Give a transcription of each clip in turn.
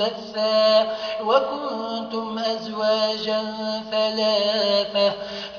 منبثا وكنتم أزواجا ثلاثة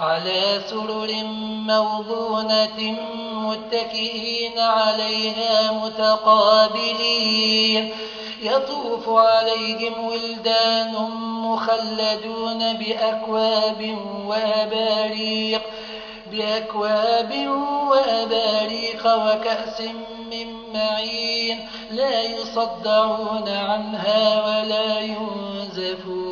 على سرر موضونة متكئين عليها متقابلين. يطوف عليهم ولدان مخلدون بأكواب وأباريق بأكواب وأباريق وكأس من معين. لا يصدعون عنها ولا ينزفون.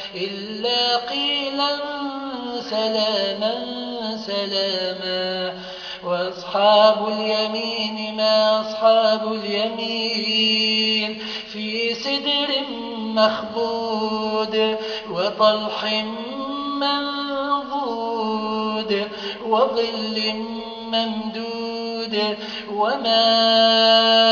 إلا قيلا سلاما سلاما. وأصحاب اليمين ما أصحاب اليمين. في سدر مخبود وطلح منضود وظل ممدود وماء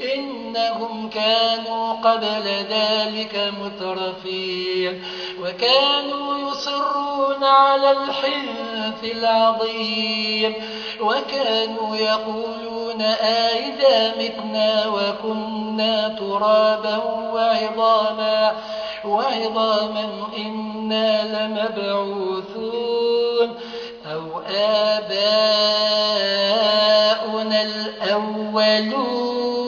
إنهم كانوا قبل ذلك مترفين وكانوا يصرون على الحنث العظيم وكانوا يقولون آئذا متنا وكنا ترابا وعظاما وعظاما إنا لمبعوثون أو آباؤنا الأولون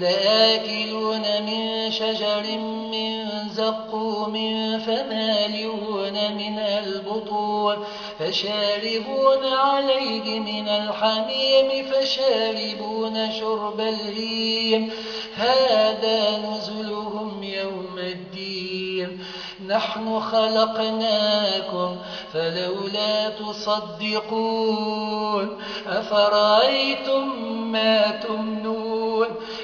لآكلون من شجر من زقوم فمالئون من البطون فشاربون عليه من الحميم فشاربون شرب الهيم. هذا نزلهم يوم الدين. نحن خلقناكم فلولا تصدقون. أفرأيتم ما تمنون؟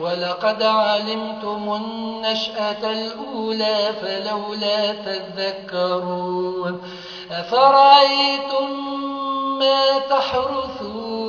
ولقد علمتم النشأة الأولى فلولا تذكرون أفرأيتم ما تحرثون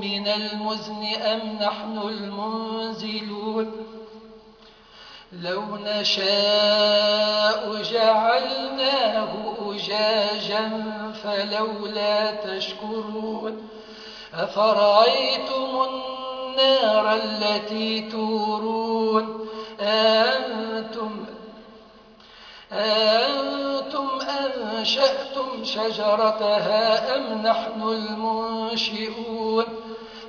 من المزن أم نحن المنزلون لو نشاء جعلناه أجاجا فلولا تشكرون أفرأيتم النار التي تورون أنتم, أنتم أنشأتم شجرتها أم نحن المنشئون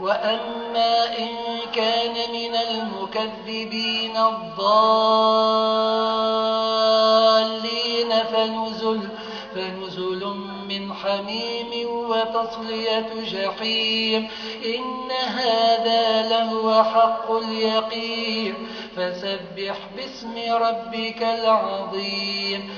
وأما إن كان من المكذبين الضالين فنزل, فنزل من حميم وتصلية جحيم. إن هذا لهو حق اليقين. فسبح باسم ربك العظيم.